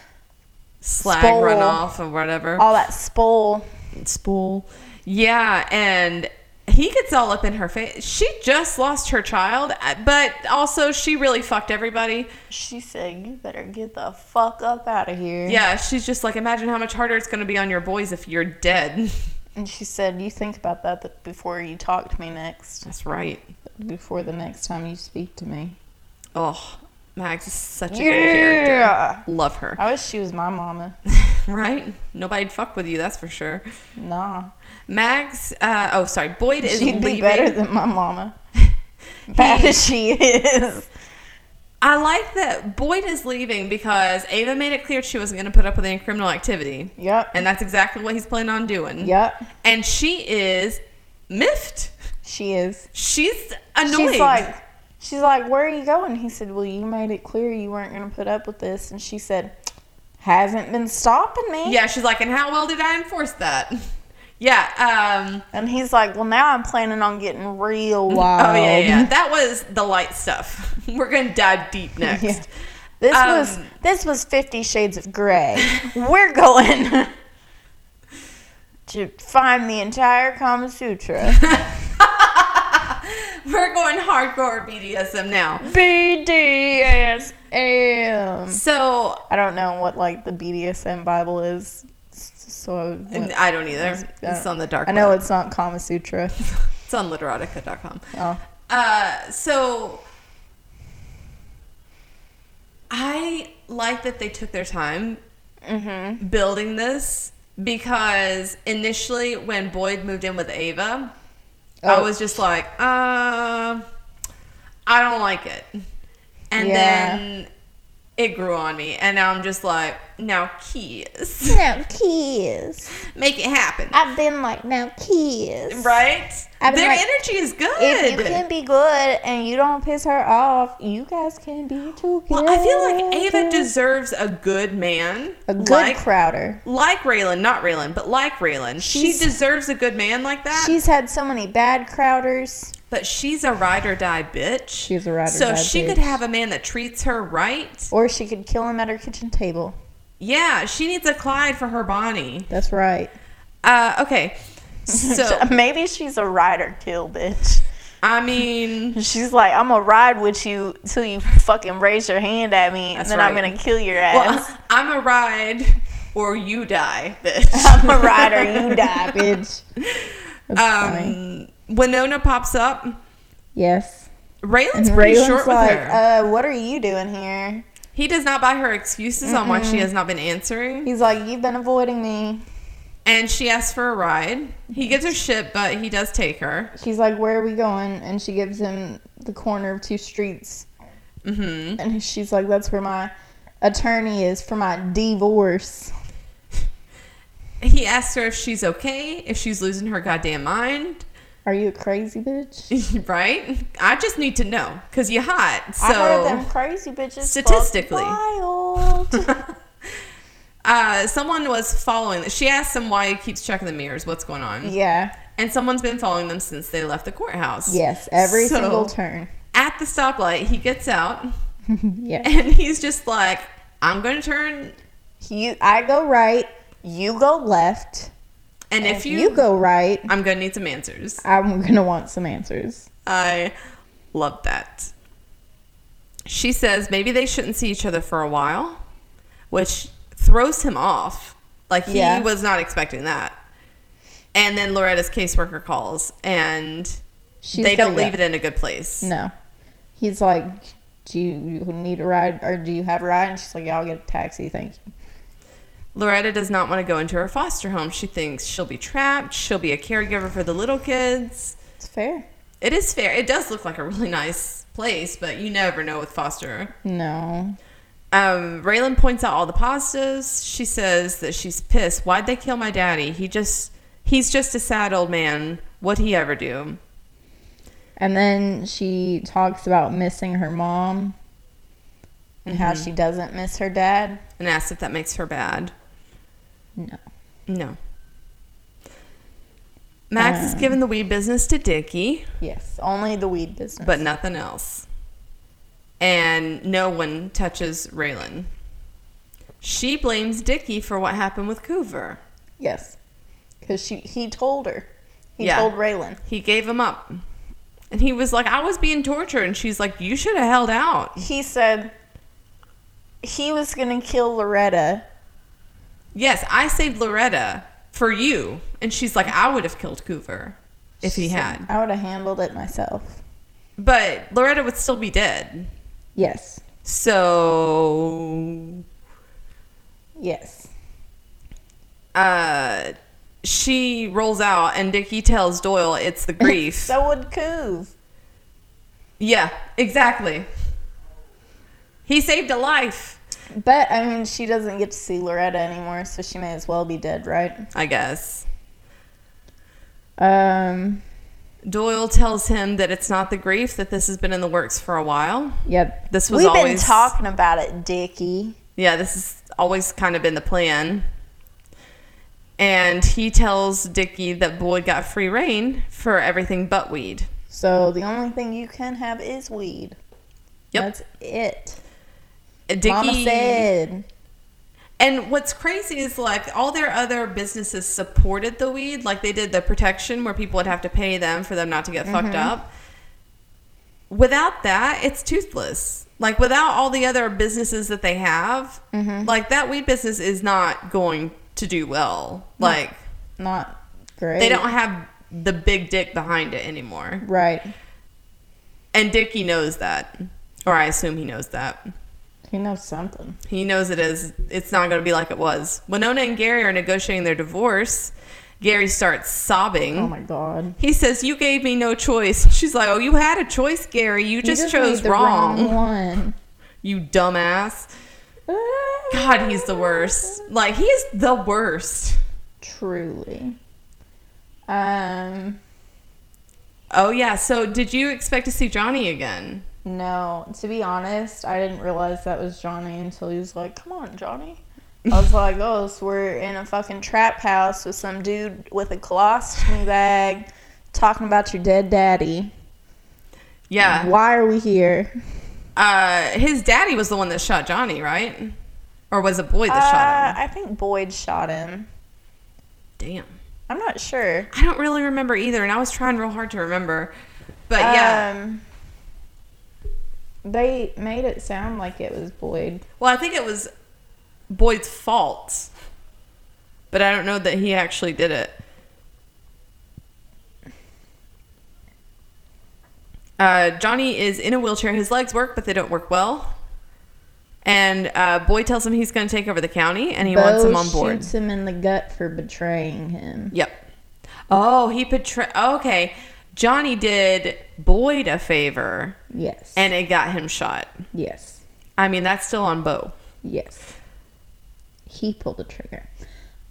Slag Spole. runoff or whatever. all that spool. spool. Yeah, and he gets all up in her face. She just lost her child, uh, but also she really fucked everybody. She said, "You better get the fuck up out of here." Yeah, she's just like, imagine how much harder it's going to be on your boys if you're dead. And she said, "You think about that before you talk to me next. That's right. Before the next time you speak to me." Oh, Mags is such a good character. Yeah. Love her. I wish she was my mama. Right? Nobody'd fuck with you, that's for sure. Nah, Mags, uh, oh, sorry, Boyd is she'd leaving. be better than my mama. Bad as she is. I like that Boyd is leaving because Ava made it clear she wasn't going to put up with any criminal activity. Yep. And that's exactly what he's planning on doing. Yep. And she is miffed. She is. She's annoyed. She's like, she's like, where are you going? He said, well, you made it clear you weren't going to put up with this. And she said, hasn't been stopping me. yeah, she's like, and how well did I enforce that? Yeah. Um, And he's like, well, now I'm planning on getting real wild. oh, yeah, yeah. That was the light stuff. We're going to dive deep next. Yeah. This Um, was this was Fifty Shades of Grey. We're going to find the entire Kama Sutra. We're going hardcore BDSM now. BDSM. So, I don't know what like the BDSM Bible is, so I don't either. It's on the dark I know web. it's not Kama Sutra. It's on literotica.com. Oh, Uh, so I like that they took their time mm-hmm. building this because initially when Boyd moved in with Ava, I Oh. was just like, uh, I don't like it. And Yeah. then it grew on me, and now I'm just like, now kiss, Now kiss. make it happen, I've been like, now kiss. right? Their like, energy is good. If you can be good and you don't piss her off, you guys can be together. well, I feel like Ava deserves a good man, a good like crowder. like Raylan, not Raylan, but like Raylan. She deserves a good man like that. She's had so many bad crowders. But she's a ride or die bitch. She's a ride or so die she bitch. could have a man that treats her right. Or she could kill him at her kitchen table. Yeah, she needs a Clyde for her Bonnie. That's right. Uh, okay. So maybe she's a ride or kill bitch. I mean, She's like, I'm gonna ride with you till you fucking raise your hand at me, and then I'm gonna kill your ass. well. I'm a ride or you die, bitch. I'm a ride or you die, bitch. That's funny. Winona pops up. Yes. Raylan's pretty Raylan's short like, with her. uh, what are you doing here? he does not buy her excuses on why she has not been answering. He's like, you've been avoiding me. And she asks for a ride. He gives her shit, but he does take her. She's like, where are we going? And she gives him the corner of two streets. hmm And she's like, that's where my attorney is for my divorce. He asks her if she's okay, if she's losing her goddamn mind. Are you a crazy bitch? right? I just need to know because you're hot. So I heard them crazy bitches. Statistically. wild. uh, someone was following. She asked him why he keeps checking the mirrors. What's going on? yeah. And someone's been following them since they left the courthouse. Yes. Every So- single turn. At the stoplight, he gets out yeah. and he's just like, "I'm going to turn." You, I go right. You go left. And And if you, you go right, I'm going to need some answers. I'm gonna want some answers. I love that. She says maybe they shouldn't see each other for a while, which throws him off. Like he Yeah. was not expecting that. And then Loretta's caseworker calls, and She's they don't leave it in a good place. No. He's like, do you, you need a ride or do you have a ride? And she's like, yeah, I'll get a taxi, thank you. Loretta does not want to go into her foster home. She thinks she'll be trapped. She'll be a caregiver for the little kids. It's fair. It is fair. It does look like a really nice place, but you never know with foster. No. Um, Raylan points out all the positives. She says that she's pissed. Why'd they kill my daddy? He just, he's just a sad old man. What'd he ever do? And then she talks about missing her mom and how Mm-hmm. she doesn't miss her dad. And asks if that makes her bad. No. No. Mags is Um. giving the weed business to Dickie, Yes, only the weed business. but nothing else. And no one touches Raylan. She blames Dickie for what happened with Coover. yes, because she he told her. He Yeah. told Raylan. He gave him up. And he was like, I was being tortured. And she's like, You should have held out. He said he was gonna kill Loretta. Yes, I saved Loretta for you. And she's like, I would have killed Coover if he She said, had. I would have handled it myself. But Loretta would still be dead. Yes. So Yes. uh she rolls out and Dickie tells Doyle it's the grief. So would Coov. yeah, exactly. He saved a life, But I mean, she doesn't get to see Loretta anymore, so she may as well be dead, right? I guess. Um. Doyle tells him that it's not the grief, that this has been in the works for a while. Yep. This was We've been always- talking about it, Dickie. Yeah, this has always kind of been the plan. And he tells Dickie that Boyd got free reign for everything but weed. So the only thing you can have is weed. Yep. That's it. Dickie, Mama said. And what's crazy is like all their other businesses supported the weed. Like they did the protection where people would have to pay them for them not to get fucked mm-hmm. up. Without that, it's toothless. Like without all the other businesses that they have, mm-hmm. like that weed business is not going to do well. Like Not great. they don't have the big dick behind it anymore. Right. And Dickie knows that. Or I assume he knows that. He knows something. He knows it is. It's not going to be like it was. Winona and Gary are negotiating their divorce. Gary starts sobbing. Oh my god. he says, "You gave me no choice." She's like, "Oh, you had a choice, Gary. You just, made chose the wrong. one. You dumbass." God, he's the worst. Like he is the worst. Truly. Um, Oh yeah. So did you expect to see Johnny again? No, to be honest, I didn't realize that was Johnny until he was like, "Come on, Johnny." I was like, "Oh, so we're in a fucking trap house with some dude with a colostomy bag, talking about your dead daddy. Yeah. Why are we here?" Uh, his daddy was the one that shot Johnny, right? Or was it Boyd that Uh, shot him? I think Boyd shot him. Damn. I'm not sure. I don't really remember either, and I was trying real hard to remember. But yeah. Um, they made it sound like it was Boyd. Well, I think it was Boyd's fault. But I don't know that he actually did it. Uh, Johnny is in a wheelchair. His legs work, but they don't work well. And uh, Boyd tells him he's going to take over the county, and he wants him on board. shoots him in the gut for betraying him. Yep. Oh, he betrayed. Okay, Johnny did Boyd a favor, Yes. and it got him shot. yes. I mean, that's still on Bo. Yes. He pulled the trigger.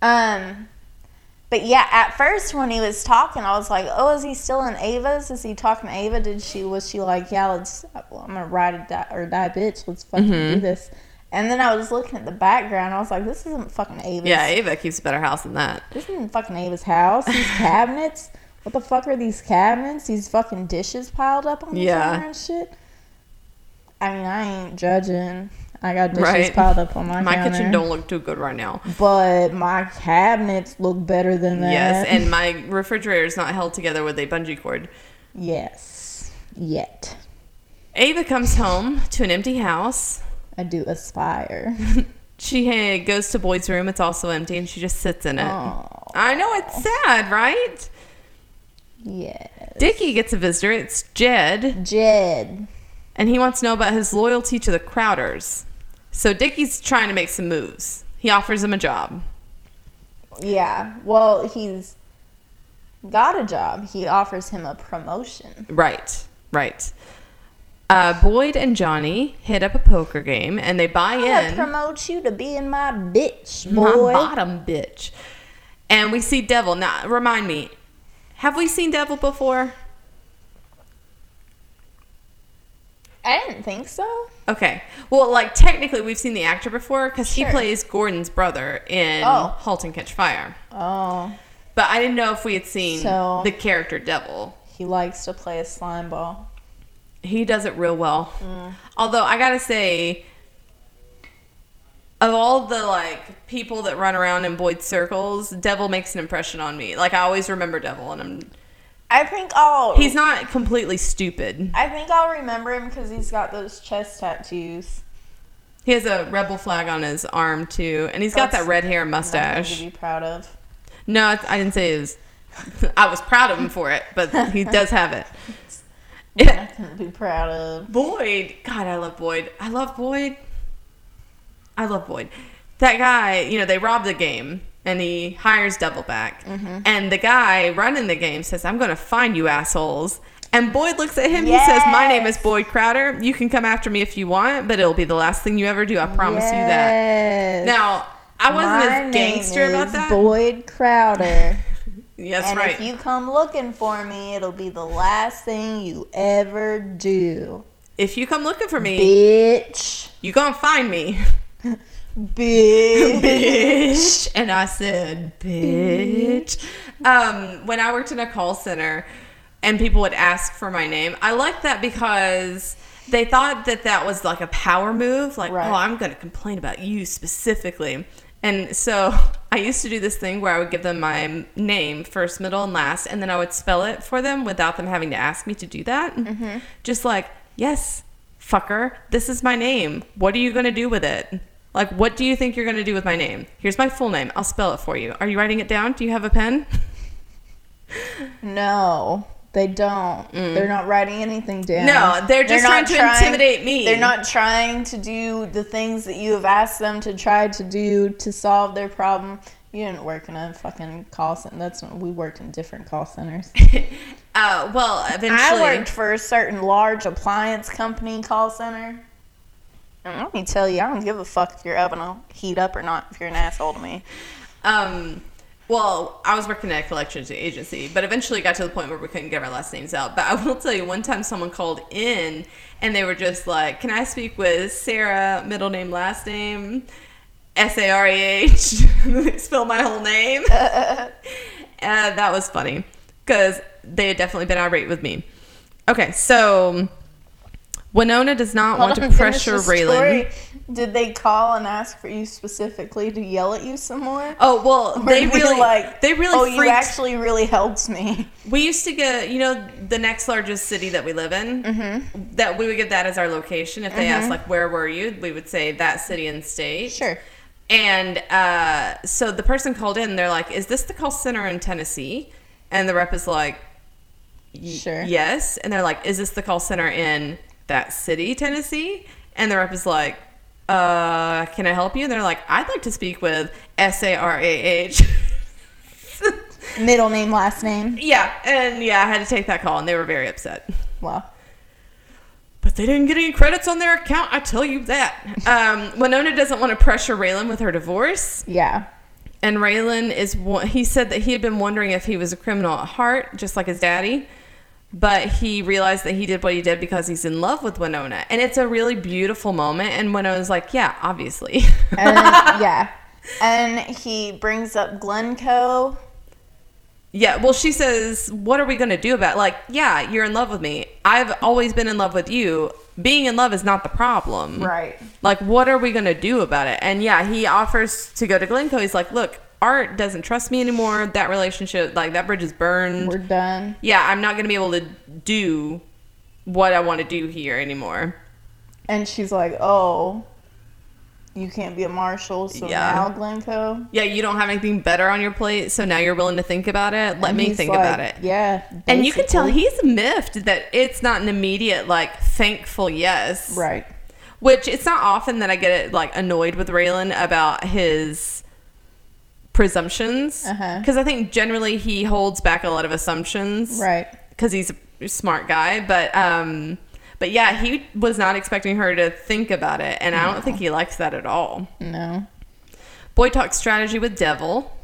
Um, but yeah, at first when he was talking, I was like, "Oh, is he still in Ava's? Is he talking to Ava? Did she was she like, yeah, let's, well, I'm gonna ride or die, or die, bitch. Let's fucking Mm-hmm. do this." And then I was looking at the background. I was like, "This isn't fucking Ava's. Yeah, Ava keeps a better house than that. This isn't fucking Ava's house. These cabinets. What the fuck are these cabinets? These fucking dishes piled up on the Yeah. counter and shit. I mean, I ain't judging. I got dishes Right. piled up on my, My counter. kitchen don't look too good right now. But my cabinets look better than that. Yes, and my refrigerator is not held together with a bungee cord. yes, yet Ava comes home to an empty house. I do aspire. She goes to Boyd's room. It's also empty, and she just sits in it. Oh, I know it's sad, right? Yes. Dickie gets a visitor. It's Jed, Jed. and he wants to know about his loyalty to the Crowders. So Dickie's trying to make some moves. He offers him a job. Yeah. Well, he's got a job. He offers him a promotion. Right, right. Uh, Boyd and Johnny hit up a poker game, and they buy in. promote you to being my bitch, My bottom bitch. And we see Devil. Now, remind me, have we seen Devil before? I didn't think so. Okay. Well, like, technically, we've seen the actor before because he plays Gordon's brother in Oh. *Halt and Catch Fire*. Oh, But I didn't know if we had seen So- the character Devil. he likes to play a slime ball. He does it real well. Mm. Although I gotta say, of all the like people that run around in Boyd circles, Devil makes an impression on me. Like I always remember Devil, and I'm I think I'll. he's not completely stupid. I think I'll remember him because he's got those chest tattoos. He has a rebel flag on his arm too, and he's got that red hair and mustache. to be proud of. No, it's- I didn't say it was. I was proud of him for it, but he does have it. Nothing to be proud of. Boyd, God, I love Boyd. I love Boyd. I love Boyd. That guy, you know, they rob the game and he hires Devil back. Mm-hmm. And the guy running the game says, I'm going to find you assholes. And Boyd looks at him. He says, My name is Boyd Crowder. You can come after me if you want, but it'll be the last thing you ever do. I promise you that. Now, I wasn't My as gangster name about is that. Boyd Crowder. Yes, and right. if you come looking for me, it'll be the last thing you ever do. if you come looking for me, Bitch. you gonna find me. Bitch. bitch. And I said, bitch. Um, when I worked in a call center and people would ask for my name, I liked that because they thought that that was like a power move. Like, Right. oh, I'm going to complain about you specifically. And so I used to do this thing where I would give them my name, first, middle, and last, and then I would spell it for them without them having to ask me to do that. Just like, yes, fucker, this is my name. What are you going to do with it? Like, what do you think you're going to do with my name? Here's my full name. I'll spell it for you. Are you writing it down? Do you have a pen? No, they don't. They're not writing anything down. Mm. No, they're just not trying to intimidate me. They're not trying to do the things that you have asked them to try to do to solve their problem. You didn't work in a fucking call center. That's not, we worked in different call centers. Uh, well, eventually. I worked for a certain large appliance company call center. And let me tell you, I don't give a fuck if your oven will heat up or not if you're an asshole to me. Um, well, I was working at a collections agency, but eventually got to the point where we couldn't get our last names out. But I will tell you, one time someone called in and they were just like, "Can I speak with Sarah, middle name, last name, S A R E H, spell my whole name." uh, that was funny because they had definitely been irate with me. Okay, so Winona does not want Hold to on, pressure Raylan. Did they call and ask for you specifically to yell at you some more? Oh well, Or they really like, they really Oh, you actually really helped me. We used to get, you know, the next largest city that we live in. Mm-hmm. That we would give that as our location. If they asked, like, where were you? We would say that city and state. Sure. And uh, so the person called in. They're like, "Is this the call center in Tennessee?" And the rep is like, Sure. Yes. And they're like, "Is this the call center in that city, Tennessee?" And the rep is like, "Uh, can I help you?" And they're like, "I'd like to speak with S A R A H." Middle name, last name. Yeah, and yeah, I had to take that call, and they were very upset. Well, But they didn't get any credits on their account, I tell you that. Um, Winona doesn't want to pressure Raylan with her divorce, yeah. and Raylan is. He said that he had been wondering if he was a criminal at heart, just like his daddy. But he realized that he did what he did because he's in love with Winona, and it's a really beautiful moment. And Winona's like, "Yeah, obviously." And yeah. And he brings up Glynco. Yeah, well, she says, "What are we going to do about it? like? Yeah, you're in love with me. I've always been in love with you. Being in love is not the problem, Right. Like, what are we going to do about it?" And yeah, he offers to go to Glynco. He's like, "Look, Art doesn't trust me anymore. That relationship, like that bridge is burned. We're done. yeah, I'm not going to be able to do what I want to do here anymore." And she's like, oh, you can't be a marshal, so Yeah. now Glynco. Yeah, you don't have anything better on your plate, so now you're willing to think about it. Let And me think like, about it. Yeah. And you can tell he's miffed that it's not an immediate like thankful yes. Right. Which it's not often that I get like annoyed with Raylan about his presumptions Uh-huh. because I think generally he holds back a lot of assumptions Right. because he's a smart guy. But um, but yeah, he was not expecting her to think about it, and I don't think he likes that at all. No. Boyd talks strategy with Devil.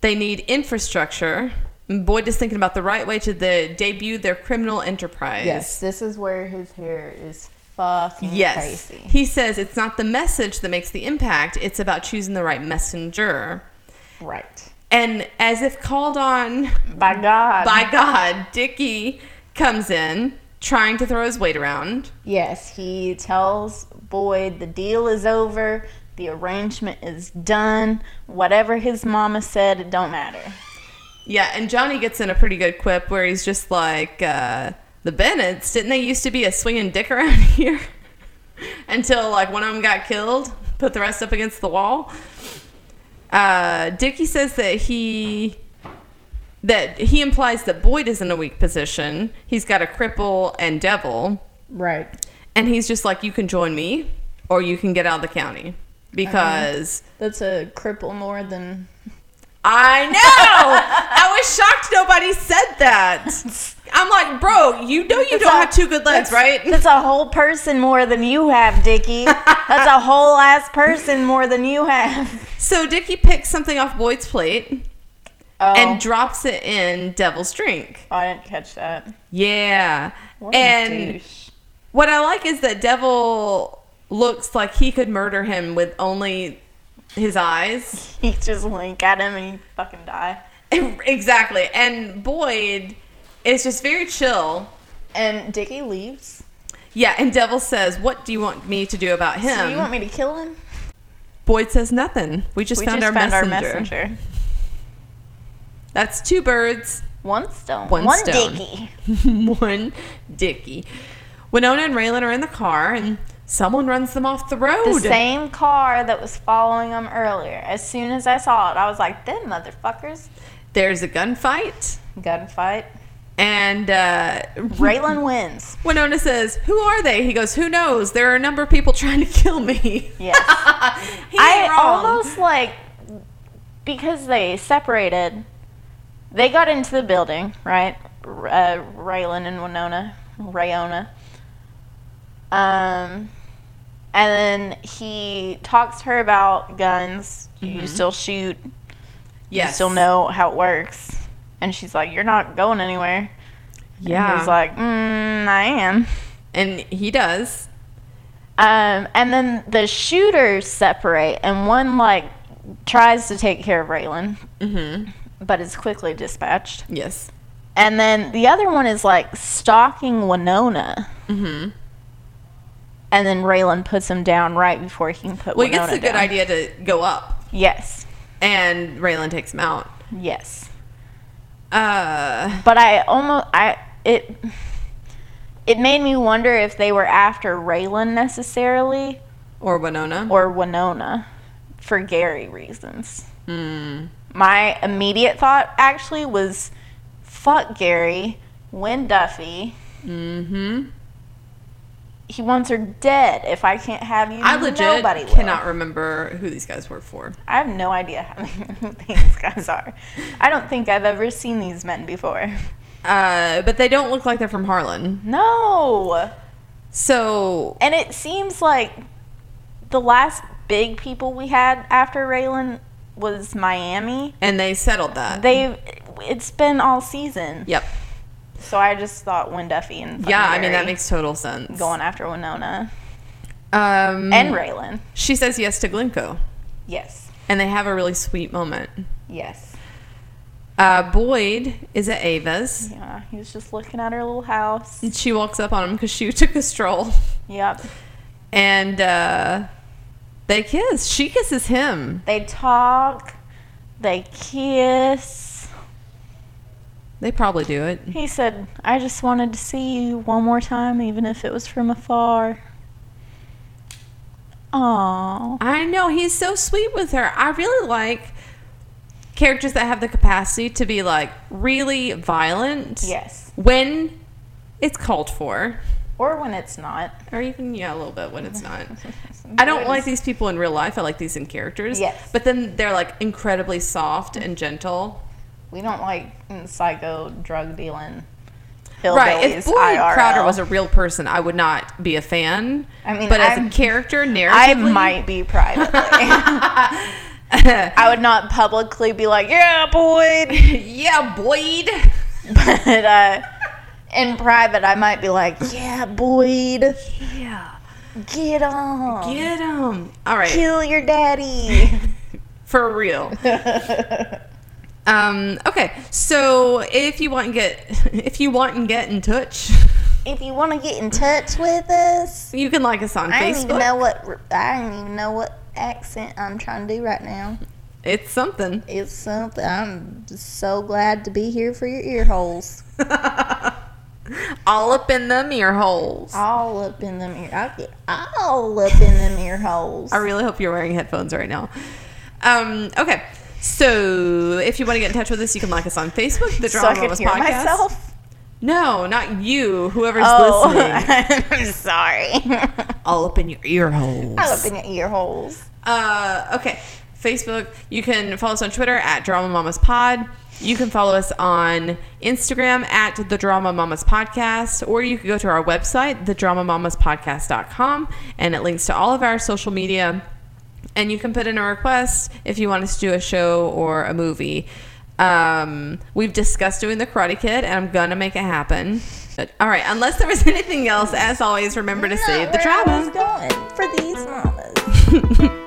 They need infrastructure. Boyd is thinking about the right way to the debut their criminal enterprise. Yes, this is where his hair is fucking Yes. crazy. He says it's not the message that makes the impact, it's about choosing the right messenger. Right. And as if called on By God. by God, Dickie comes in trying to throw his weight around. Yes, he tells Boyd the deal is over, the arrangement is done. Whatever his mama said, it don't matter. Yeah, and Johnny gets in a pretty good quip where he's just like, uh, the Bennetts, didn't they used to be a swinging dick around here? Until like one of them got killed, put the rest up against the wall. Uh, Dickie says that he that he implies that Boyd is in a weak position. He's got a cripple and devil, Right. and he's just like, you can join me, or you can get out of the county because. That's a cripple more than. I know. I was shocked nobody said that. I'm like, bro, you know you That's don't a- have two good legs, that's- right? That's a whole person more than you have, Dickie. That's a whole ass person more than you have. So Dickie picks something off Boyd's plate Oh, and drops it in Devil's drink. I didn't catch that. Yeah. What and what I like is that Devil looks like he could murder him with only his eyes. He just wink at him and he fucking die. exactly. And Boyd is just very chill. And Dickie leaves. Yeah, and Devil says, "What do you want me to do about him?" So you want me to kill him? Boyd says nothing. We just we found, just our, found messenger. our messenger. That's two birds, One stone. One One stone. Dickie. one Dickie. Winona and Raylan are in the car, and someone runs them off the road. The same car that was following them earlier. As soon as I saw it, I was like, them motherfuckers. There's a gunfight, Gunfight. and uh, Raylan wins. Winona says, "Who are they?" He goes, "Who knows? There are a number of people trying to kill me." Yes. I wrong. almost like because they separated. They got into the building, right? Uh, Raylan and Winona, Rayona. Um, And then he talks to her about guns. You still shoot. Yes. You still know how it works. And she's like, You're not going anywhere. Yeah. And he's like, mm, I am. and he does. Um, and then the shooters separate, and one like tries to take care of Raylan, Mm-hmm. But is quickly dispatched. Yes. And then the other one is like stalking Winona, Mm-hmm. and then Raylan puts him down right before he can put Well, Winona gets a good down. idea to go up, Yes, and Raylan takes him out. yes. Uh, But I almost I it it made me wonder if they were after Raylan necessarily or Winona. or Winona for Gary reasons. Mm. My immediate thought actually was fuck Gary, Wynn Duffy. Mm-hmm. He wants her dead. If I can't have you, I legit nobody will. cannot remember who these guys work for. I have no idea how who these guys are. I don't think I've ever seen these men before. Uh, but they don't look like they're from Harlan. No. So And it seems like the last big people we had after Raylan was Miami. and they settled that. They've it's been all season. Yep. So I just thought Wynn Duffy and Yeah, I mean that makes total sense. going after Winona Um, and Raylan. she says yes to Glynco, Yes. and they have a really sweet moment. Yes. Uh, Boyd is at Ava's. Yeah. He was just looking at her little house. And she walks up on him because she took a stroll, Yep. and uh, they kiss. She kisses him. They talk. They kiss. They probably do it. He said, I just wanted to see you one more time, even if it was from afar. Aww. I know he's so sweet with her. I really like characters that have the capacity to be like really violent. Yes. When it's called for, Or when it's not. or even yeah, a little bit when it's not. I don't like these people in real life. I like these in characters. Yes. But then they're like incredibly soft and gentle. We don't like psycho drug dealing Right. If Boyd IRL. Crowder was a real person, I would not be a fan. I mean, but as I'm- a character, I might be privately. I would not publicly be like, yeah, Boyd. yeah, Boyd. But uh, in private, I might be like, yeah, Boyd. Yeah. Get on. Get him. All right. Kill your daddy. For real. Um, okay, so if you want to get if you want and get in touch, if you want to get in touch with us, you can like us on I don't even Facebook. know what I don't even know what accent I'm trying to do right now. It's something. It's something. I'm just so glad to be here for your ear holes. All up in them ear holes. All up in them ear. I get all up in them ear holes. I really hope you're wearing headphones right now. Um, okay, so if you want to get in touch with us, you can like us on Facebook, the so Drama can Mamas Podcast. myself. No, not you. Whoever's Oh, listening. I'm sorry. All up in your ear holes. all up in your ear holes. Uh, okay. Facebook. You can follow us on Twitter at Drama Mamas Pod. You can follow us on Instagram at the Drama Mamas Podcast, or you can go to our website, thedramamamaspodcast.com, and it links to all of our social media. And you can put in a request if you want us to do a show or a movie. Um, we've discussed doing the Karate Kid, and I'm gonna make it happen. But, all right, unless there was anything else, as always, remember to save the Where I was drama. going for these mamas.